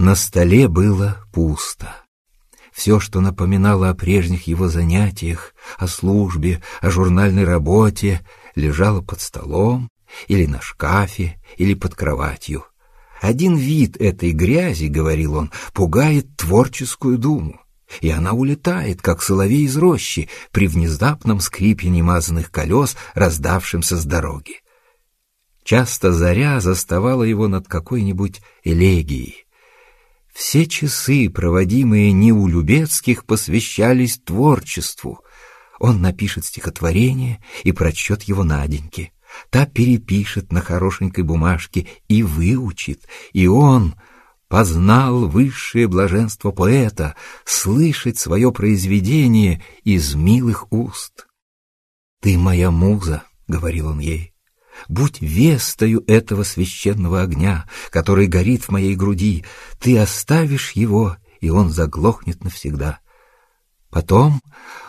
На столе было пусто. Все, что напоминало о прежних его занятиях, о службе, о журнальной работе, лежало под столом или на шкафе, или под кроватью. Один вид этой грязи, — говорил он, — пугает творческую думу, и она улетает, как соловей из рощи, при внезапном скрипе немазанных колес, раздавшемся с дороги. Часто заря заставала его над какой-нибудь элегией, все часы, проводимые не у Любецких, посвящались творчеству. Он напишет стихотворение и прочтет его Наденьке. Та перепишет на хорошенькой бумажке и выучит, и он познал высшее блаженство поэта, слышать свое произведение из милых уст. «Ты моя муза», — говорил он ей, Будь вестою этого священного огня, который горит в моей груди, ты оставишь его, и он заглохнет навсегда. Потом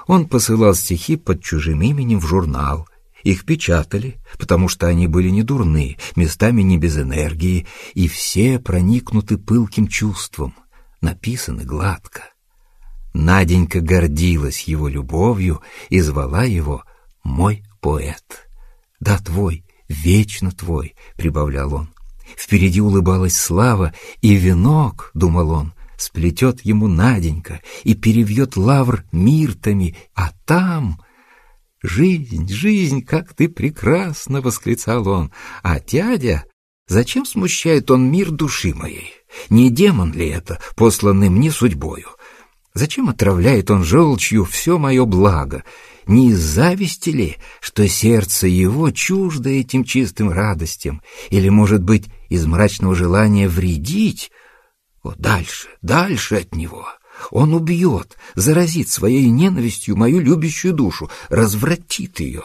он посылал стихи под чужим именем в журнал. Их печатали, потому что они были не дурны, местами не без энергии, и все проникнуты пылким чувством, написаны гладко. Наденька гордилась его любовью и звала его «мой поэт». Да, твой, вечно твой», — прибавлял он. Впереди улыбалась слава, и венок, — думал он, — сплетет ему Наденька и перевьет лавр миртами, а там... «Жизнь, жизнь, как ты прекрасна!» — восклицал он. «А дядя, зачем смущает он мир души моей? Не демон ли это, посланный мне судьбою? Зачем отравляет он желчью все мое благо? Не из зависти ли, что сердце его чуждо этим чистым радостям, или, может быть, из мрачного желания вредить? О, дальше, дальше от него. Он убьет, заразит своей ненавистью мою любящую душу, развратит ее.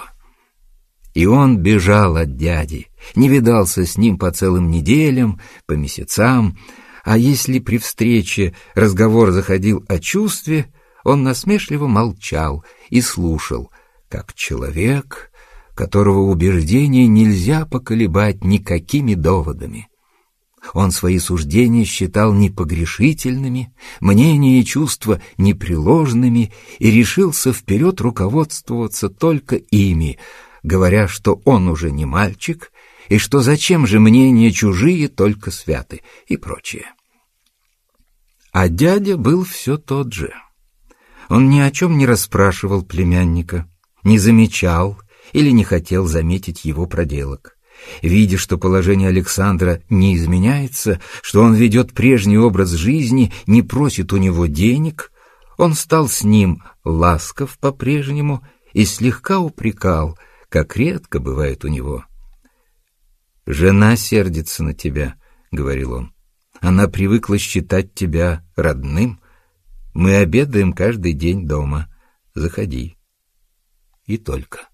И он бежал от дяди, не видался с ним по целым неделям, по месяцам, а если при встрече разговор заходил о чувстве, он насмешливо молчал и слушал, как человек, которого убеждения нельзя поколебать никакими доводами. Он свои суждения считал непогрешительными, мнения и чувства непреложными и решился вперед руководствоваться только ими, говоря, что он уже не мальчик и что зачем же мнения чужие только святы и прочее. А дядя был все тот же — он ни о чем не расспрашивал племянника, не замечал или не хотел заметить его проделок. Видя, что положение Александра не изменяется, что он ведет прежний образ жизни, не просит у него денег, он стал с ним ласков по-прежнему и слегка упрекал, как редко бывает у него. «Жена сердится на тебя», — говорил он. «Она привыкла считать тебя родным, мы обедаем каждый день дома. Заходи. И только.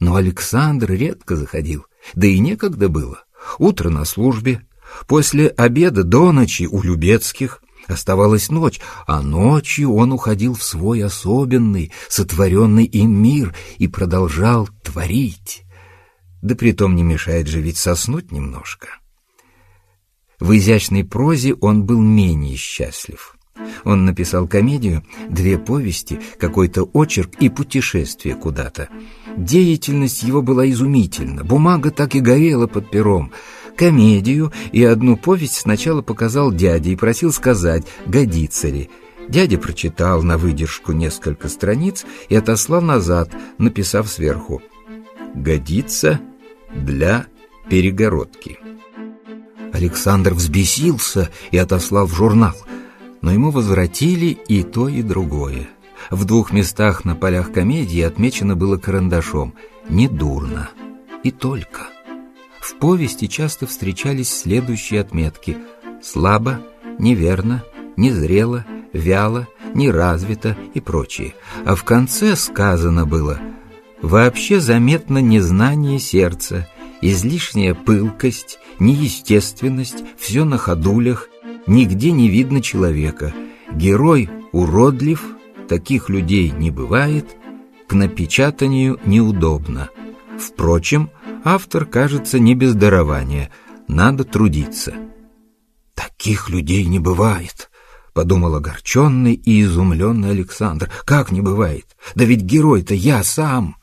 Но Александр редко заходил, да и некогда было. Утро на службе, после обеда до ночи у Любецких, Оставалась ночь, а ночью он уходил в свой особенный, сотворенный им мир и продолжал творить. Да притом не мешает же ведь соснуть немножко. В изящной прозе он был менее счастлив. Он написал комедию, две повести, какой-то очерк и путешествие куда-то. Деятельность его была изумительна, бумага так и горела под пером. Комедию и одну повесть сначала показал дяде и просил сказать, годится ли. Дядя прочитал на выдержку несколько страниц и отослал назад, написав сверху «Годится для перегородки». Александр взбесился и отослал в журнал – но ему возвратили и то, и другое. В двух местах на полях комедии отмечено было карандашом «недурно» и только. В повести часто встречались следующие отметки «слабо», «неверно», «незрело», «вяло», «неразвито» и прочие. А в конце сказано было «вообще заметно незнание сердца», излишняя пылкость, неестественность, все на ходулях, Нигде не видно человека. Герой уродлив, таких людей не бывает, к напечатанию неудобно. Впрочем, автор, кажется, не без дарования, надо трудиться. Таких людей не бывает, подумал огорченный и изумленный Александр. Как не бывает? Да ведь герой-то я сам.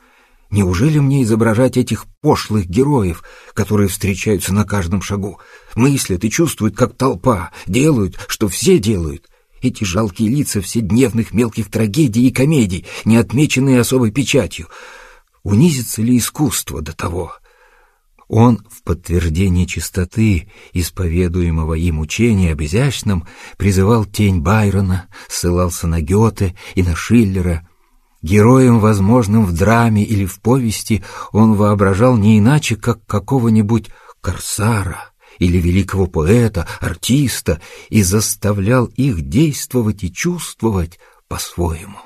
Неужели мне изображать этих пошлых героев, которые встречаются на каждом шагу, мыслят и чувствуют, как толпа, делают, что все делают? Эти жалкие лица вседневных мелких трагедий и комедий, не отмеченные особой печатью. Унизится ли искусство до того? Он в подтверждение чистоты исповедуемого им учения об изящном призывал тень Байрона, ссылался на Гёте и на Шиллера. Героем, возможным в драме или в повести, он воображал не иначе, как какого-нибудь корсара или великого поэта, артиста, и заставлял их действовать и чувствовать по-своему.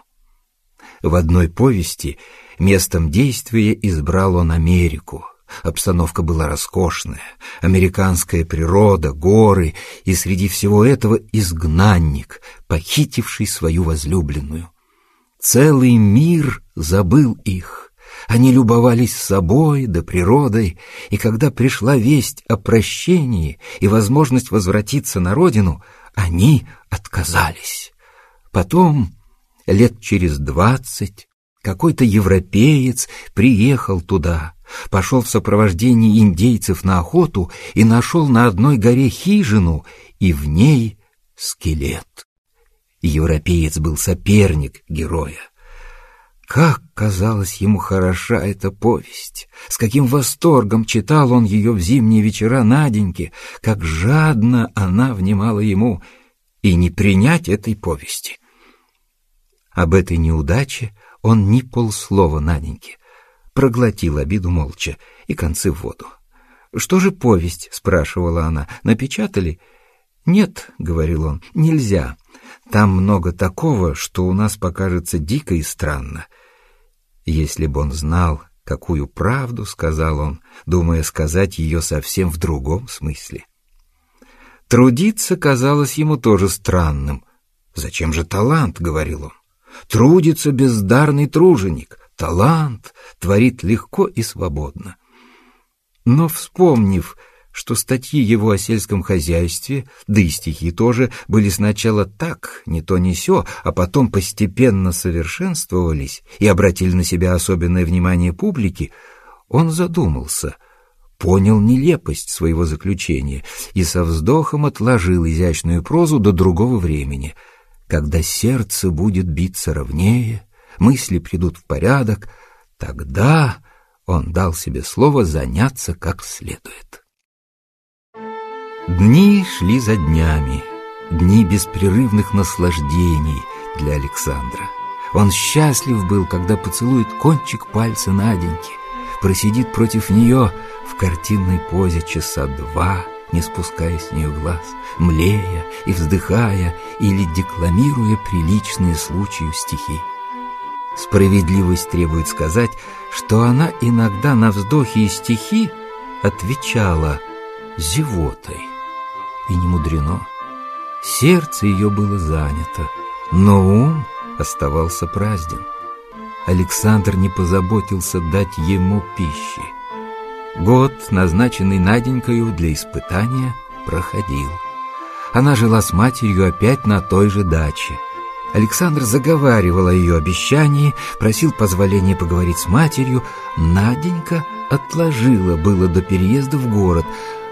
В одной повести местом действия избрал он Америку. Обстановка была роскошная, американская природа, горы, и среди всего этого изгнанник, похитивший свою возлюбленную. Целый мир забыл их. Они любовались собой да природой, и когда пришла весть о прощении и возможность возвратиться на родину, они отказались. Потом, лет через двадцать, какой-то европеец приехал туда, пошел в сопровождении индейцев на охоту и нашел на одной горе хижину, и в ней скелет. Европеец был соперник героя. Как казалась ему хороша эта повесть! С каким восторгом читал он ее в зимние вечера Наденьке, как жадно она внимала ему, и не принять этой повести. Об этой неудаче он ни полслова Наденьке. Проглотил обиду молча и концы в воду. «Что же повесть?» — спрашивала она. «Напечатали?» «Нет», — говорил он, — «нельзя. Там много такого, что у нас покажется дико и странно». Если бы он знал, какую правду, — сказал он, думая сказать ее совсем в другом смысле. Трудиться казалось ему тоже странным. «Зачем же талант?» — говорил он. Трудится бездарный труженик, талант, творит легко и свободно. Но, вспомнив, что статьи его о сельском хозяйстве, да и стихи тоже, были сначала так, не то не сё, а потом постепенно совершенствовались и обратили на себя особенное внимание публики, он задумался, понял нелепость своего заключения и со вздохом отложил изящную прозу до другого времени — когда сердце будет биться ровнее, мысли придут в порядок, тогда он дал себе слово заняться как следует. Дни шли за днями, дни беспрерывных наслаждений для Александра. Он счастлив был, когда поцелует кончик пальца Наденьки, просидит против нее в картинной позе часа два — не спуская с нее глаз, млея и вздыхая или декламируя приличные случаю стихи. Справедливость требует сказать, что она иногда на вздохи и стихи отвечала зевотой. И не мудрено. Сердце ее было занято, но ум оставался празден. Александр не позаботился дать ему пищи. Год, назначенный Наденькою для испытания, проходил. Она жила с матерью опять на той же даче. Александр заговаривал о ее обещании, просил позволения поговорить с матерью. Наденька отложила было до переезда в город,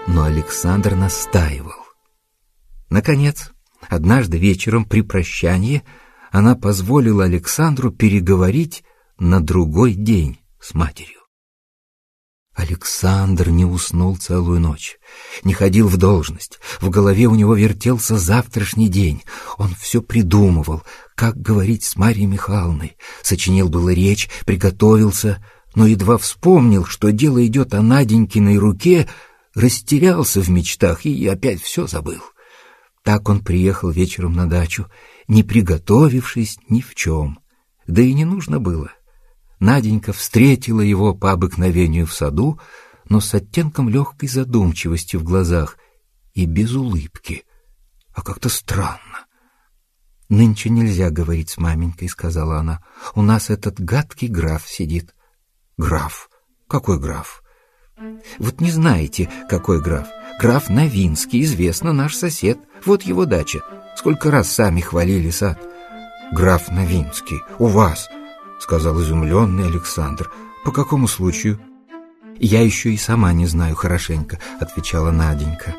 но Александр настаивал. Наконец, однажды вечером при прощании она позволила Александру переговорить на другой день с матерью. Александр не уснул целую ночь, не ходил в должность, в голове у него вертелся завтрашний день. Он все придумывал, как говорить с Марьей Михайловной, сочинил было речь, приготовился, но едва вспомнил, что дело идет о Наденькиной руке, растерялся в мечтах и опять все забыл. Так он приехал вечером на дачу, не приготовившись ни в чем, да и не нужно было. Наденька встретила его по обыкновению в саду, но с оттенком легкой задумчивости в глазах и без улыбки, а как-то странно. «Нынче нельзя говорить с маменькой», — сказала она. «У нас этот гадкий граф сидит». «Граф? Какой граф?» «Вот не знаете, какой граф. Граф Новинский, известно, наш сосед. Вот его дача. Сколько раз сами хвалили сад. Граф Новинский, у вас, сказал изумленный Александр. По какому случаю? Я еще и сама не знаю хорошенько, отвечала Наденька.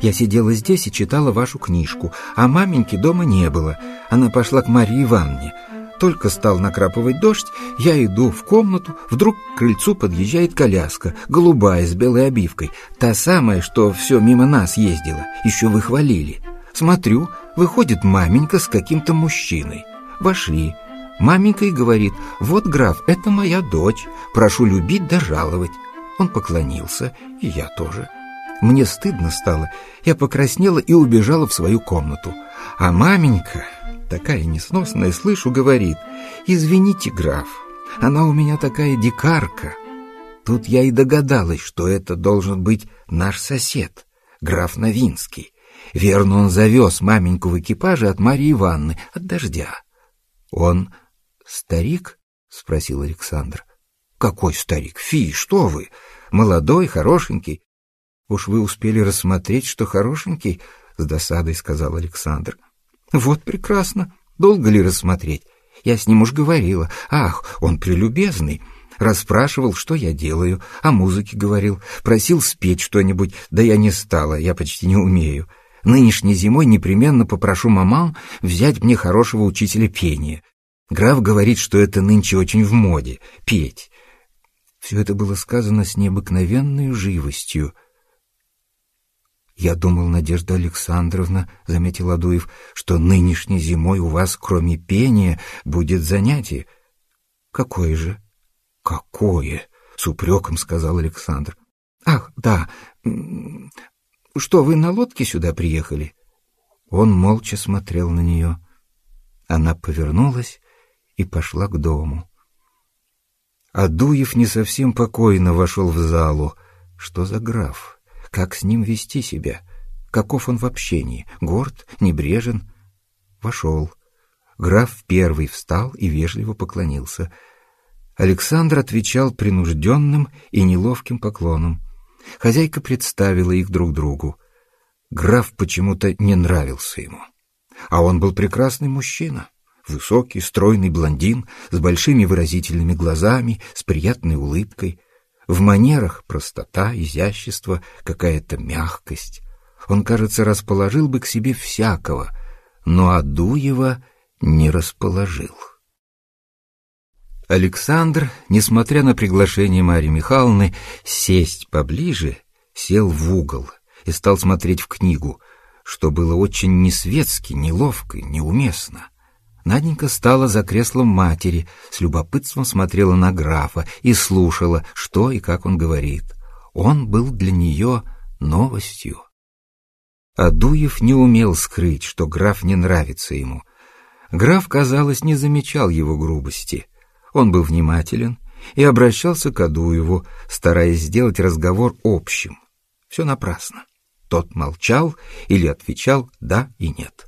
Я сидела здесь и читала вашу книжку, а маменьки дома не было. Она пошла к Марии Ивановне. Только стал накрапывать дождь, я иду в комнату, вдруг к крыльцу подъезжает коляска, голубая, с белой обивкой, та самая, что все мимо нас ездила, еще вы хвалили. Смотрю, выходит маменька с каким-то мужчиной. Вошли. Маменька и говорит, вот, граф, это моя дочь, прошу любить да жаловать. Он поклонился, и я тоже. Мне стыдно стало, я покраснела и убежала в свою комнату. А маменька такая несносная, слышу, говорит, «Извините, граф, она у меня такая дикарка». Тут я и догадалась, что это должен быть наш сосед, граф Новинский. Верно, он завез маменьку в экипаже от Марии Ивановны, от дождя. «Он старик?» — спросил Александр. «Какой старик? Фи, что вы! Молодой, хорошенький». «Уж вы успели рассмотреть, что хорошенький?» — с досадой сказал Александр. Вот прекрасно. Долго ли рассмотреть? Я с ним уж говорила. Ах, он прелюбезный. Расспрашивал, что я делаю, о музыке говорил, просил спеть что-нибудь, да я не стала, я почти не умею. Нынешней зимой непременно попрошу маман взять мне хорошего учителя пения. Граф говорит, что это нынче очень в моде — петь. Все это было сказано с необыкновенной живостью — «Я думал, Надежда Александровна, — заметил Адуев, — что нынешней зимой у вас, кроме пения, будет занятие». «Какое же?» «Какое?» — с упреком сказал Александр. «Ах, да. Что, вы на лодке сюда приехали?» Он молча смотрел на нее. Она повернулась и пошла к дому. Адуев не совсем покойно вошел в залу. Что за граф? Как с ним вести себя? Каков он в общении? Горд? Небрежен? Вошел. Граф первый встал и вежливо поклонился. Александр отвечал принужденным и неловким поклоном. Хозяйка представила их друг другу. Граф почему-то не нравился ему. А он был прекрасный мужчина. Высокий, стройный блондин, с большими выразительными глазами, с приятной улыбкой. В манерах простота, изящество, какая-то мягкость. Он, кажется, расположил бы к себе всякого, но Адуева не расположил. Александр, несмотря на приглашение Марьи Михайловны сесть поближе, сел в угол и стал смотреть в книгу, что было очень несветски, неловко, неуместно. Наденька стала за креслом матери, с любопытством смотрела на графа и слушала, что и как он говорит. Он был для нее новостью. Адуев не умел скрыть, что граф не нравится ему. Граф, казалось, не замечал его грубости. Он был внимателен и обращался к Адуеву, стараясь сделать разговор общим. Все напрасно. Тот молчал или отвечал «да» и «нет».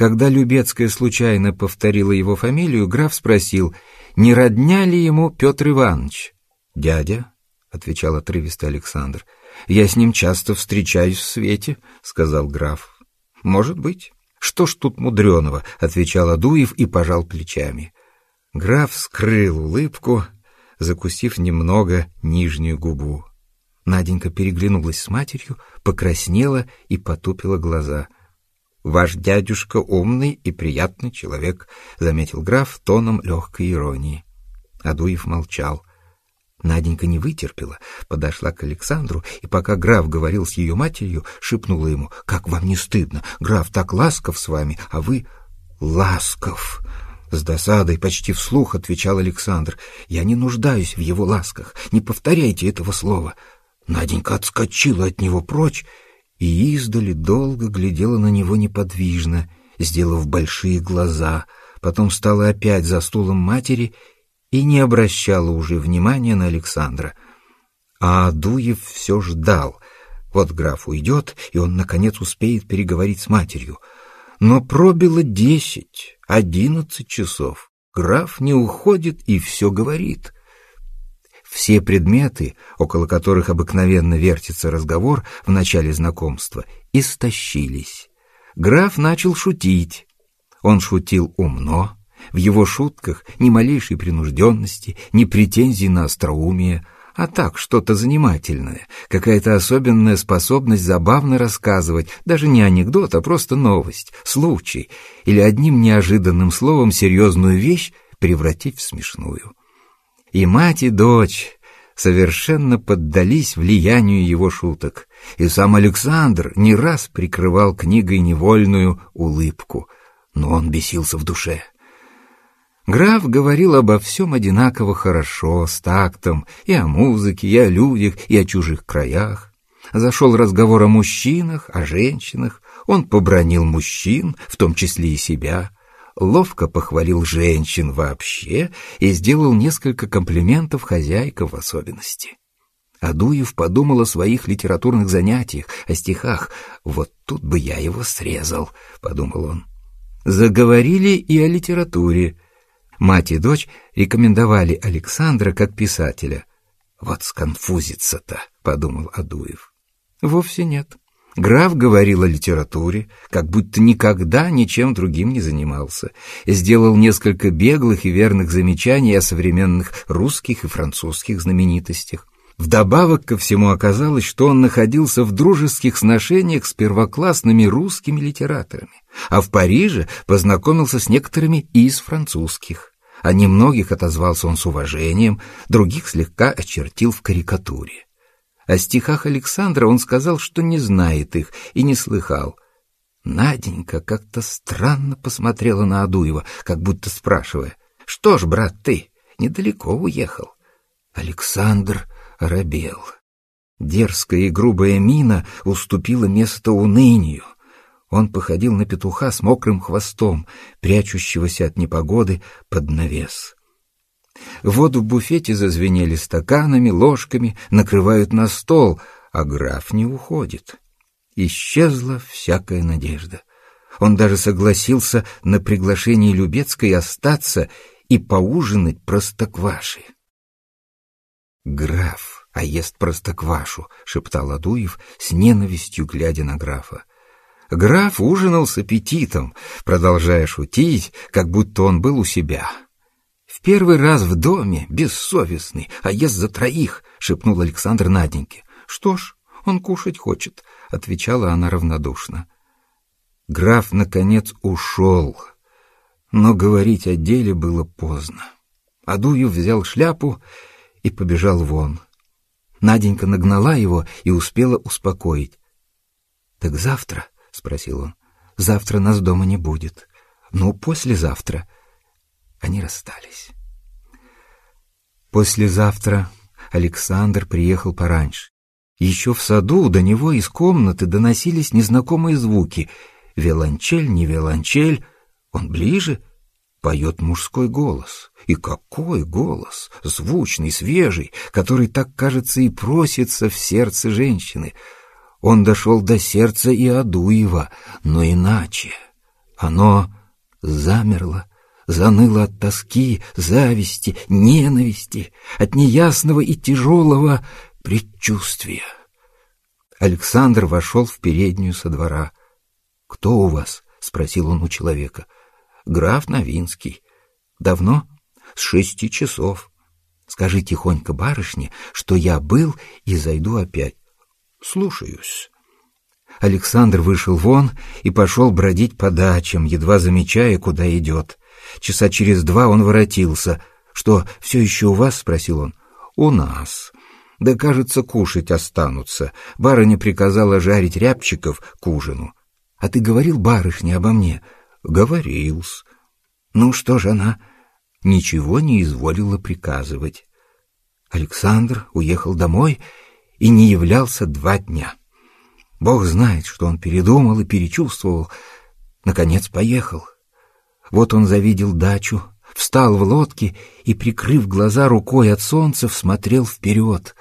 Когда Любецкая случайно повторила его фамилию, граф спросил, не родня ли ему Петр Иванович. «Дядя», — отвечал отрывисто Александр, — «я с ним часто встречаюсь в свете», — сказал граф. «Может быть». «Что ж тут мудреного?» — отвечал Адуев и пожал плечами. Граф скрыл улыбку, закусив немного нижнюю губу. Наденька переглянулась с матерью, покраснела и потупила глаза — «Ваш дядюшка умный и приятный человек», — заметил граф тоном легкой иронии. Адуев молчал. Наденька не вытерпела, подошла к Александру, и пока граф говорил с ее матерью, шепнула ему, «Как вам не стыдно? Граф так ласков с вами, а вы...» «Ласков!» С досадой, почти вслух, отвечал Александр. «Я не нуждаюсь в его ласках. Не повторяйте этого слова». Наденька отскочила от него прочь и издали долго глядела на него неподвижно, сделав большие глаза, потом стала опять за стулом матери и не обращала уже внимания на Александра. А Адуев все ждал. Вот граф уйдет, и он, наконец, успеет переговорить с матерью. Но пробило десять, одиннадцать часов. Граф не уходит и все говорит. Все предметы, около которых обыкновенно вертится разговор в начале знакомства, истощились. Граф начал шутить. Он шутил умно, в его шутках ни малейшей принужденности, ни претензий на остроумие, а так что-то занимательное, какая-то особенная способность забавно рассказывать, даже не анекдот, а просто новость, случай, или одним неожиданным словом серьезную вещь превратить в смешную. И мать, и дочь совершенно поддались влиянию его шуток, и сам Александр не раз прикрывал книгой невольную улыбку, но он бесился в душе. Граф говорил обо всем одинаково хорошо, с тактом, и о музыке, и о людях, и о чужих краях. Зашел разговор о мужчинах, о женщинах, он побронил мужчин, в том числе и себя, ловко похвалил женщин вообще и сделал несколько комплиментов хозяйкам в особенности. Адуев подумал о своих литературных занятиях, о стихах. «Вот тут бы я его срезал», — подумал он. Заговорили и о литературе. Мать и дочь рекомендовали Александра как писателя. «Вот сконфузится-то», — подумал Адуев. Вовсе нет. Граф говорил о литературе, как будто никогда ничем другим не занимался, сделал несколько беглых и верных замечаний о современных русских и французских знаменитостях. Вдобавок ко всему оказалось, что он находился в дружеских сношениях с первоклассными русскими литераторами, а в Париже познакомился с некоторыми из французских. О немногих отозвался он с уважением, других слегка очертил в карикатуре. О стихах Александра он сказал, что не знает их и не слыхал. Наденька как-то странно посмотрела на Адуева, как будто спрашивая, «Что ж, брат, ты недалеко уехал?» Александр робел. Дерзкая и грубая мина уступила место унынию. Он походил на петуха с мокрым хвостом, прячущегося от непогоды под навес. Вот в буфете зазвенели стаканами, ложками, накрывают на стол, а граф не уходит. Исчезла всякая надежда. Он даже согласился на приглашение Любецкой остаться и поужинать простоквашей. «Граф, а ест простоквашу», — шептал Адуев, с ненавистью глядя на графа. Граф ужинал с аппетитом, продолжая шутить, как будто он был у себя. «В первый раз в доме, бессовестный, а ест за троих», — шепнул Александр Наденьке. «Что ж, он кушать хочет», — отвечала она равнодушно. Граф, наконец, ушел, но говорить о деле было поздно. Адуев взял шляпу и побежал вон. Наденька нагнала его и успела успокоить. «Так завтра?» — спросил он. «Завтра нас дома не будет. Ну, послезавтра». Они расстались. Послезавтра Александр приехал пораньше. Еще в саду до него из комнаты доносились незнакомые звуки. Виолончель, не виолончель. Он ближе. Поет мужской голос. И какой голос! Звучный, свежий, который так, кажется, и просится в сердце женщины. Он дошел до сердца и Адуева, но иначе. Оно замерло заныло от тоски, зависти, ненависти, от неясного и тяжелого предчувствия. Александр вошел в переднюю со двора. «Кто у вас?» — спросил он у человека. «Граф Новинский. Давно?» «С шести часов. Скажи тихонько барышне, что я был и зайду опять». «Слушаюсь». Александр вышел вон и пошел бродить по дачам, едва замечая, куда идет. Часа через два он воротился. «Что, все еще у вас?» — спросил он. «У нас». «Да, кажется, кушать останутся. Барыня приказала жарить рябчиков к ужину». «А ты говорил барышне обо мне?» «Говорил-с». «Ну что же она?» Ничего не изволила приказывать. Александр уехал домой и не являлся два дня. Бог знает, что он передумал и перечувствовал. Наконец поехал. Вот он завидел дачу, встал в лодке и, прикрыв глаза рукой от солнца, всмотрел вперед.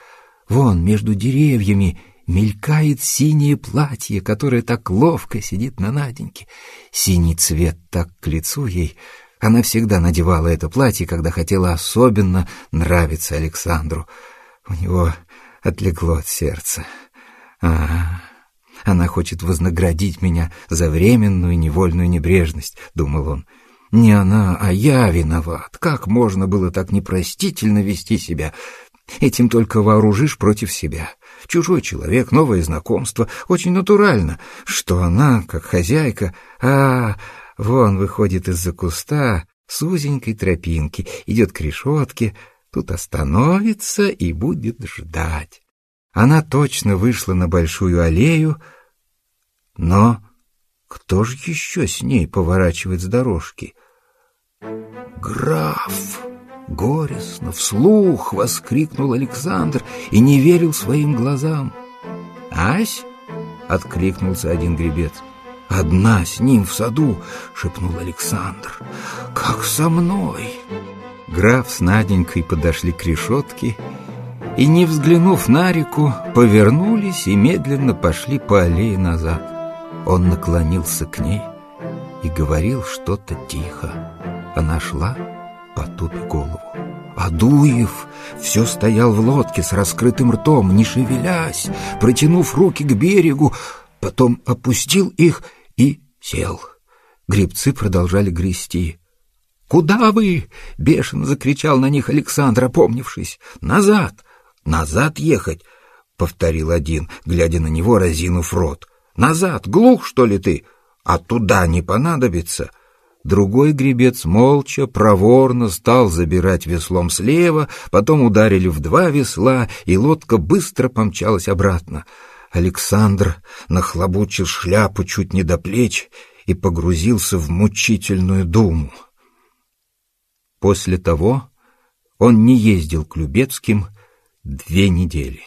Вон, между деревьями, мелькает синее платье, которое так ловко сидит на Наденьке. Синий цвет так к лицу ей. Она всегда надевала это платье, когда хотела особенно нравиться Александру. У него отлегло от сердца. А, она хочет вознаградить меня за временную невольную небрежность, думал он. Не она, а я виноват. Как можно было так непростительно вести себя? Этим только вооружишь против себя. Чужой человек, новое знакомство. Очень натурально, что она, как хозяйка... А, вон выходит из-за куста с узенькой тропинки, идет к решетке, тут остановится и будет ждать. Она точно вышла на большую аллею, но кто же еще с ней поворачивает с дорожки? «Граф!» — горестно, вслух воскликнул Александр и не верил своим глазам. «Ась?» — откликнулся один гребец. «Одна с ним в саду!» — шепнул Александр. «Как со мной!» Граф с Наденькой подошли к решетке и, не взглянув на реку, повернулись и медленно пошли по аллее назад. Он наклонился к ней и говорил что-то тихо. Она шла, потупя голову. Адуев все стоял в лодке с раскрытым ртом, не шевелясь, протянув руки к берегу, потом опустил их и сел. Гребцы продолжали грести. «Куда вы?» — бешено закричал на них Александр, опомнившись. «Назад! Назад ехать!» — повторил один, глядя на него, разинув рот. «Назад! Глух, что ли ты? А туда не понадобится!» Другой гребец молча, проворно стал забирать веслом слева, потом ударили в два весла, и лодка быстро помчалась обратно. Александр нахлобучил шляпу чуть не до плеч и погрузился в мучительную думу. После того он не ездил к Любецким две недели.